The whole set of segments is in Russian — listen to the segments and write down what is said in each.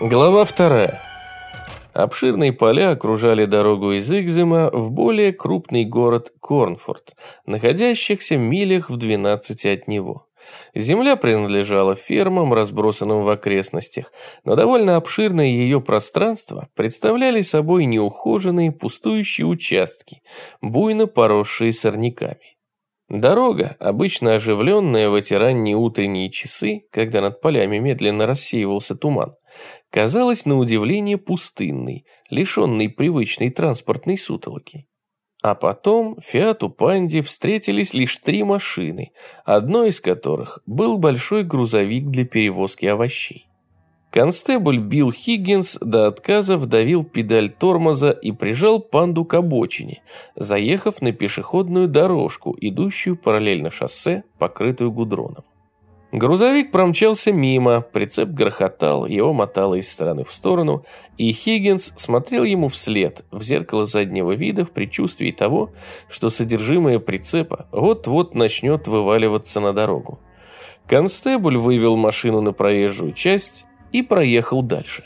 Глава вторая. Обширные поля окружали дорогу из Игзема в более крупный город Корнфорд, находящихся милях в 12 от него. Земля принадлежала фермам, разбросанным в окрестностях, но довольно обширное ее пространство представляли собой неухоженные пустующие участки, буйно поросшие сорняками. Дорога, обычно оживленная в эти ранние утренние часы, когда над полями медленно рассеивался туман, казалась на удивление пустынной, лишенной привычной транспортной сутолоки. А потом Фиату Панди встретились лишь три машины, одной из которых был большой грузовик для перевозки овощей. Констебль Билл Хиггинс до отказа вдавил педаль тормоза и прижал панду к обочине, заехав на пешеходную дорожку, идущую параллельно шоссе, покрытую гудроном. Грузовик промчался мимо, прицеп грохотал, его мотало из стороны в сторону, и Хиггинс смотрел ему вслед в зеркало заднего вида в предчувствии того, что содержимое прицепа вот-вот начнет вываливаться на дорогу. Констебль вывел машину на проезжую часть и проехал дальше.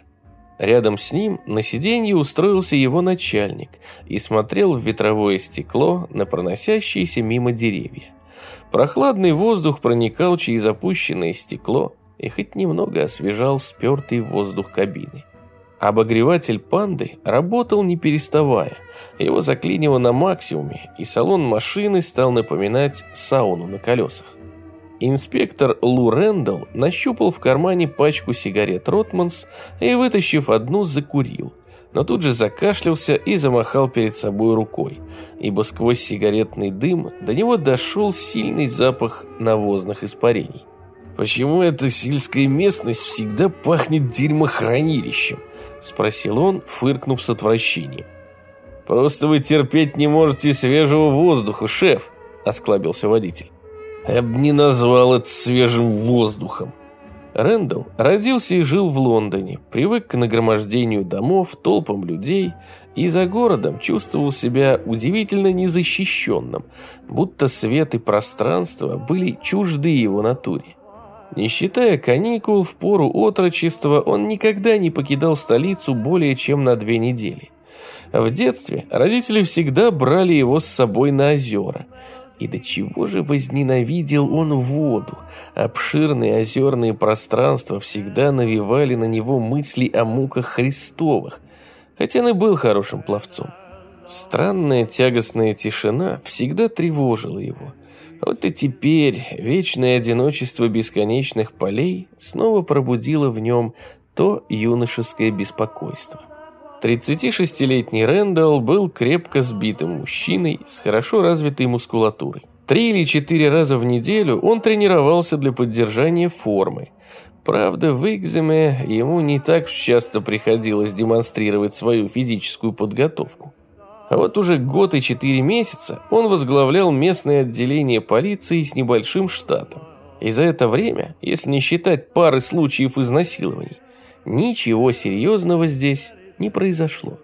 Рядом с ним на сиденье устроился его начальник и смотрел в ветровое стекло на проносящиеся мимо деревья. Прохладный воздух проникал через опущенное стекло и хоть немного освежал спертый воздух кабины. Обогреватель панды работал не переставая. Его заклинило на максимуме, и салон машины стал напоминать сауну на колесах. Инспектор Лу Рэндалл нащупал в кармане пачку сигарет Ротманс и, вытащив одну, закурил – но тут же закашлялся и замахал перед собой рукой, ибо сквозь сигаретный дым до него дошел сильный запах навозных испарений. «Почему эта сельская местность всегда пахнет дерьмохранилищем?» – спросил он, фыркнув с отвращением. «Просто вы терпеть не можете свежего воздуха, шеф», – осклабился водитель. «Я бы не назвал это свежим воздухом», Рэндалл родился и жил в Лондоне, привык к нагромождению домов, толпам людей и за городом чувствовал себя удивительно незащищенным, будто свет и пространство были чужды его натуре. Не считая каникул, в пору отрочества он никогда не покидал столицу более чем на две недели. В детстве родители всегда брали его с собой на озера – и до чего же возненавидел он воду? Обширные озерные пространства всегда навевали на него мысли о муках Христовых, хотя он и был хорошим пловцом. Странная тягостная тишина всегда тревожила его. Вот и теперь вечное одиночество бесконечных полей снова пробудило в нем то юношеское беспокойство. 36-летний Рэндалл был крепко сбитым мужчиной с хорошо развитой мускулатурой. Три или четыре раза в неделю он тренировался для поддержания формы. Правда, в экземе ему не так часто приходилось демонстрировать свою физическую подготовку. А вот уже год и четыре месяца он возглавлял местное отделение полиции с небольшим штатом. И за это время, если не считать пары случаев изнасилований, ничего серьезного здесь не произошло.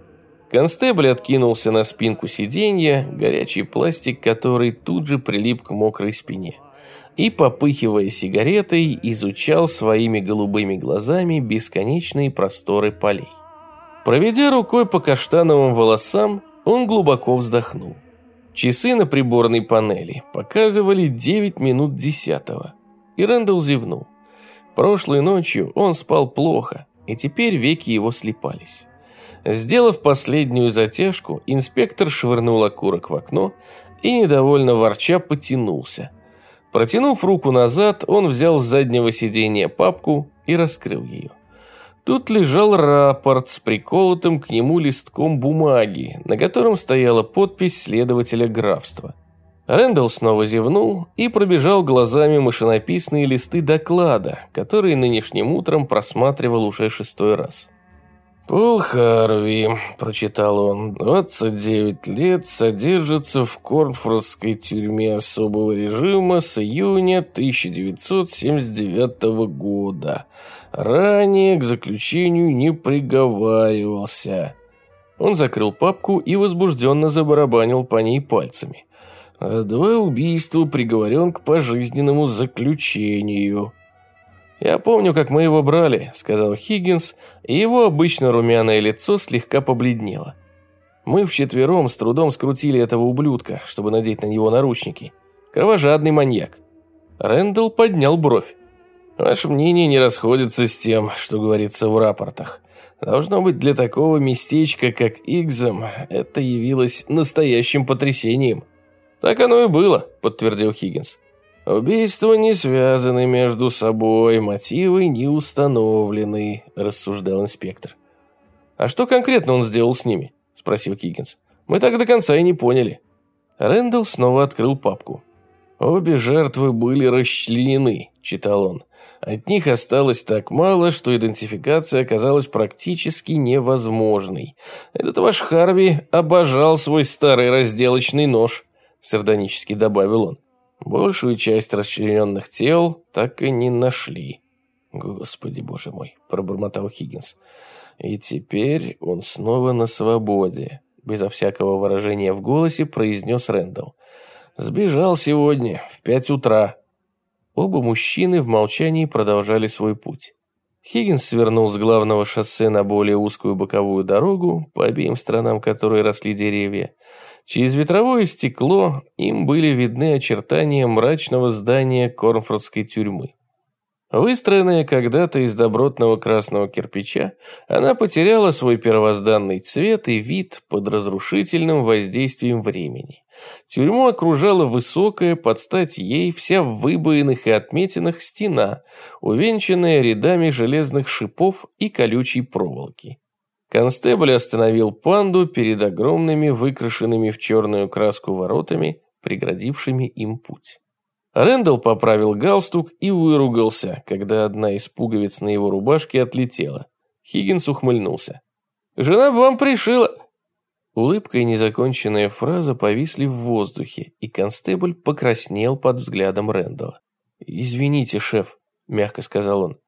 Констебль откинулся на спинку сиденья, горячий пластик, который тут же прилип к мокрой спине, и, попыхивая сигаретой, изучал своими голубыми глазами бесконечные просторы полей. Проведя рукой по каштановым волосам, он глубоко вздохнул. Часы на приборной панели показывали 9 минут десятого, и Рэндалл зевнул. Прошлой ночью он спал плохо, и теперь веки его слепались. Сделав последнюю затяжку, инспектор швырнул окурок в окно и, недовольно ворча, потянулся. Протянув руку назад, он взял с заднего сиденья папку и раскрыл ее. Тут лежал рапорт с приколотым к нему листком бумаги, на котором стояла подпись следователя графства. Рэндалл снова зевнул и пробежал глазами машинописные листы доклада, которые нынешним утром просматривал уже шестой раз. «Пол Харви», – прочитал он, – «29 лет, содержится в Корнфордской тюрьме особого режима с июня 1979 года. Ранее к заключению не приговаривался». Он закрыл папку и возбужденно забарабанил по ней пальцами. «А два убийства приговорен к пожизненному заключению». «Я помню, как мы его брали», — сказал Хиггинс, и его обычно румяное лицо слегка побледнело. «Мы вчетвером с трудом скрутили этого ублюдка, чтобы надеть на него наручники. Кровожадный маньяк». Рэндалл поднял бровь. «Ваше мнение не расходится с тем, что говорится в рапортах. Должно быть, для такого местечка, как Игзам, это явилось настоящим потрясением». «Так оно и было», — подтвердил Хиггинс. «Убийства не связаны между собой, мотивы не установлены», – рассуждал инспектор. «А что конкретно он сделал с ними?» – спросил Киггинс. «Мы так до конца и не поняли». Рэндалл снова открыл папку. «Обе жертвы были расчленены», – читал он. «От них осталось так мало, что идентификация оказалась практически невозможной. Этот ваш Харви обожал свой старый разделочный нож», – сардонически добавил он. Большую часть расчлененных тел так и не нашли. Господи, боже мой, пробормотал Хиггинс. И теперь он снова на свободе. Безо всякого выражения в голосе произнес Рэндалл. Сбежал сегодня в пять утра. Оба мужчины в молчании продолжали свой путь. Хиггинс свернул с главного шоссе на более узкую боковую дорогу, по обеим сторонам которой росли деревья. Через ветровое стекло им были видны очертания мрачного здания Корнфордской тюрьмы. Выстроенная когда-то из добротного красного кирпича, она потеряла свой первозданный цвет и вид под разрушительным воздействием времени. Тюрьму окружала высокая, под стать ей, вся в выбоинах и отметинах стена, увенчанная рядами железных шипов и колючей проволоки. Констебль остановил панду перед огромными, выкрашенными в черную краску воротами, преградившими им путь. Рэндалл поправил галстук и выругался, когда одна из пуговиц на его рубашке отлетела. Хиггинс ухмыльнулся. «Жена бы вам пришила...» Улыбка и незаконченная фраза повисли в воздухе, и констебль покраснел под взглядом Рэндалла. «Извините, шеф», — мягко сказал он.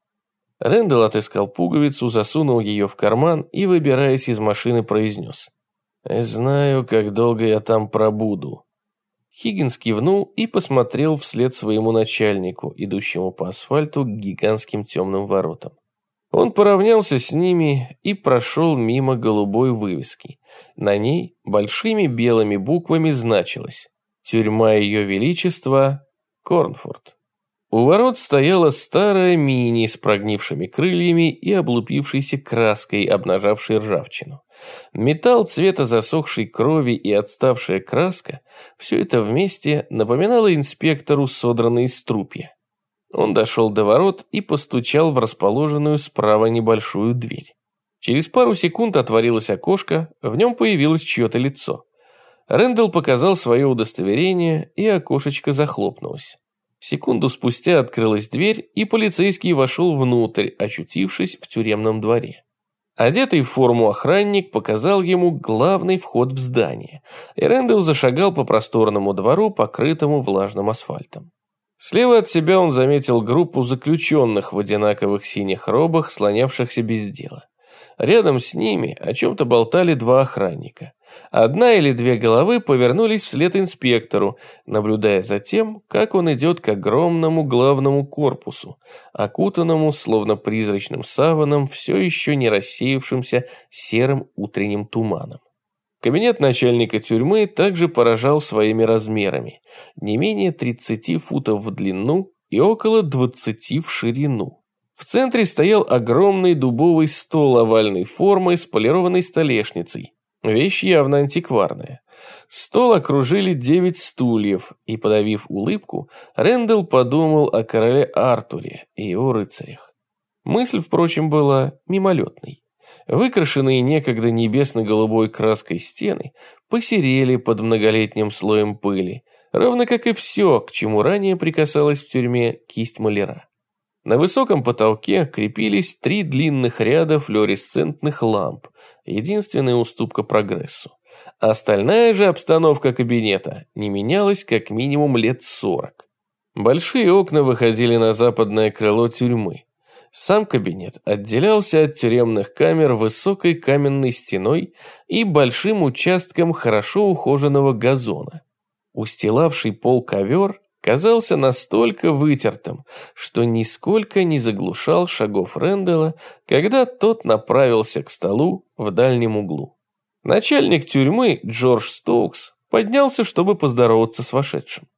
Рэндалл отыскал пуговицу, засунул ее в карман и, выбираясь из машины, произнес. «Знаю, как долго я там пробуду». Хиггинс кивнул и посмотрел вслед своему начальнику, идущему по асфальту к гигантским темным воротам. Он поравнялся с ними и прошел мимо голубой вывески. На ней большими белыми буквами значилось «Тюрьма Ее Величества Корнфорд». У ворот стояла старая мини с прогнившими крыльями и облупившейся краской, обнажавшей ржавчину. Металл цвета засохшей крови и отставшая краска – все это вместе напоминало инспектору содранные струпья. Он дошел до ворот и постучал в расположенную справа небольшую дверь. Через пару секунд отворилось окошко, в нем появилось чье-то лицо. Рэндалл показал свое удостоверение, и окошечко захлопнулось. Секунду спустя открылась дверь, и полицейский вошел внутрь, очутившись в тюремном дворе. Одетый в форму охранник показал ему главный вход в здание, и Рэндалл зашагал по просторному двору, покрытому влажным асфальтом. Слева от себя он заметил группу заключенных в одинаковых синих робах, слонявшихся без дела. Рядом с ними о чем-то болтали два охранника. Одна или две головы повернулись вслед инспектору, наблюдая за тем, как он идет к огромному главному корпусу, окутанному, словно призрачным саваном, все еще не рассеявшимся серым утренним туманом. Кабинет начальника тюрьмы также поражал своими размерами, не менее 30 футов в длину и около 20 в ширину. В центре стоял огромный дубовый стол овальной формы с полированной столешницей, Вещь явно антикварная. Стол окружили девять стульев, и, подавив улыбку, Рэндалл подумал о короле Артуре и его рыцарях. Мысль, впрочем, была мимолетной. Выкрашенные некогда небесно-голубой краской стены посерели под многолетним слоем пыли, равно как и все, к чему ранее прикасалась в тюрьме кисть маляра. На высоком потолке крепились три длинных ряда флуоресцентных ламп, единственная уступка прогрессу. Остальная же обстановка кабинета не менялась как минимум лет сорок. Большие окна выходили на западное крыло тюрьмы. Сам кабинет отделялся от тюремных камер высокой каменной стеной и большим участком хорошо ухоженного газона. Устилавший пол ковер казался настолько вытертым, что нисколько не заглушал шагов Рэндала, когда тот направился к столу в дальнем углу. Начальник тюрьмы Джордж Стоукс поднялся, чтобы поздороваться с вошедшим.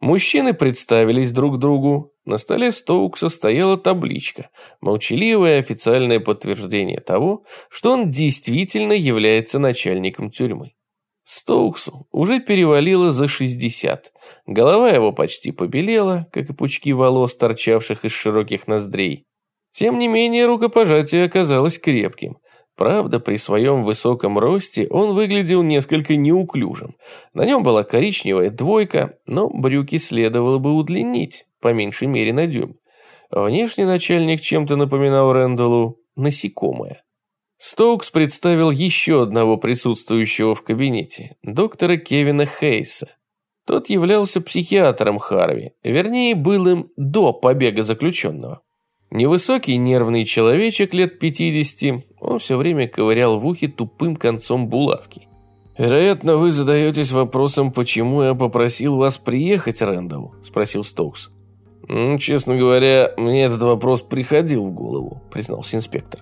Мужчины представились друг другу. На столе Стоукса стояла табличка, молчаливое официальное подтверждение того, что он действительно является начальником тюрьмы. Стоуксу уже перевалило за 60. Голова его почти побелела, как и пучки волос, торчавших из широких ноздрей. Тем не менее, рукопожатие оказалось крепким. Правда, при своем высоком росте он выглядел несколько неуклюжим. На нем была коричневая двойка, но брюки следовало бы удлинить, по меньшей мере на дюйм. Внешний начальник чем-то напоминал Рэндаллу насекомое. Стоукс представил еще одного присутствующего в кабинете, доктора Кевина Хейса. Тот являлся психиатром Харви, вернее, был им до побега заключенного. Невысокий нервный человечек лет 50, он все время ковырял в ухе тупым концом булавки. «Вероятно, вы задаетесь вопросом, почему я попросил вас приехать, Рэндалл?» – спросил Стоукс. «Ну, «Честно говоря, мне этот вопрос приходил в голову», – признался инспектор.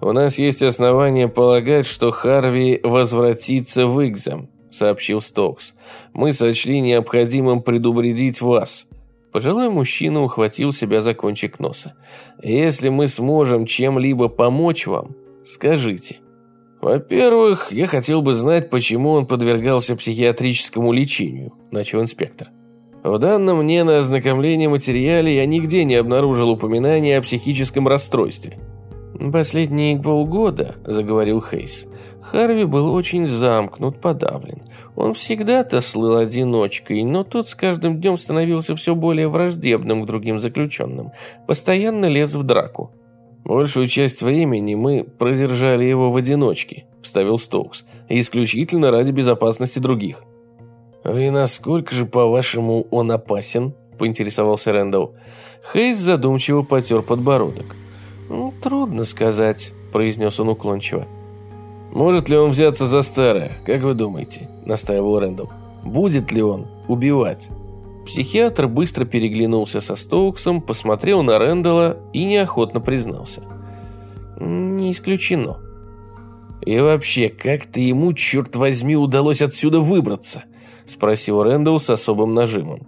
«У нас есть основания полагать, что Харви возвратится в Игзам», – сообщил Стокс. «Мы сочли необходимым предупредить вас». Пожилой мужчина ухватил себя за кончик носа. «Если мы сможем чем-либо помочь вам, скажите». «Во-первых, я хотел бы знать, почему он подвергался психиатрическому лечению», – начал инспектор. В данном мне на ознакомление материале я нигде не обнаружил упоминания о психическом расстройстве. «Последние полгода», – заговорил Хейс, – Харви был очень замкнут, подавлен. Он всегда-то слыл одиночкой, но тот с каждым днем становился все более враждебным к другим заключенным, постоянно лез в драку. «Большую часть времени мы продержали его в одиночке», – вставил Стоукс, – «исключительно ради безопасности других». «И насколько же, по-вашему, он опасен?» – поинтересовался Рэндалл. Хейс задумчиво потер подбородок. «Ну, трудно сказать», – произнес он уклончиво. «Может ли он взяться за старое, как вы думаете?» – настаивал Рэндалл. «Будет ли он убивать?» Психиатр быстро переглянулся со Стоуксом, посмотрел на Рэндалла и неохотно признался. «Не исключено». «И вообще, как ты ему, черт возьми, удалось отсюда выбраться?» – спросил Рэндалл с особым нажимом.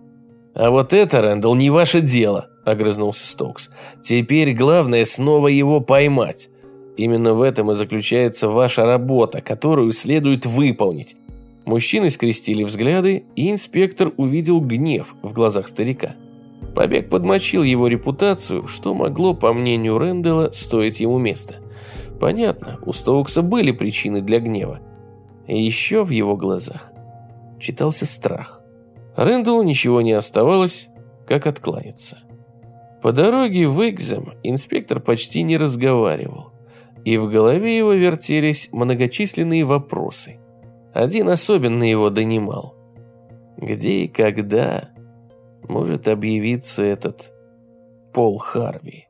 «А вот это, Рэндалл, не ваше дело», – огрызнулся Стокс. «Теперь главное снова его поймать. Именно в этом и заключается ваша работа, которую следует выполнить». Мужчины скрестили взгляды, и инспектор увидел гнев в глазах старика. Побег подмочил его репутацию, что могло, по мнению Рэндалла, стоить ему места. Понятно, у Стоукса были причины для гнева. И еще в его глазах читался страх. Рэндаллу ничего не оставалось, как откланяться. По дороге в Экзем инспектор почти не разговаривал, и в голове его вертелись многочисленные вопросы. Один особенно его донимал. Где и когда может объявиться этот Пол Харви?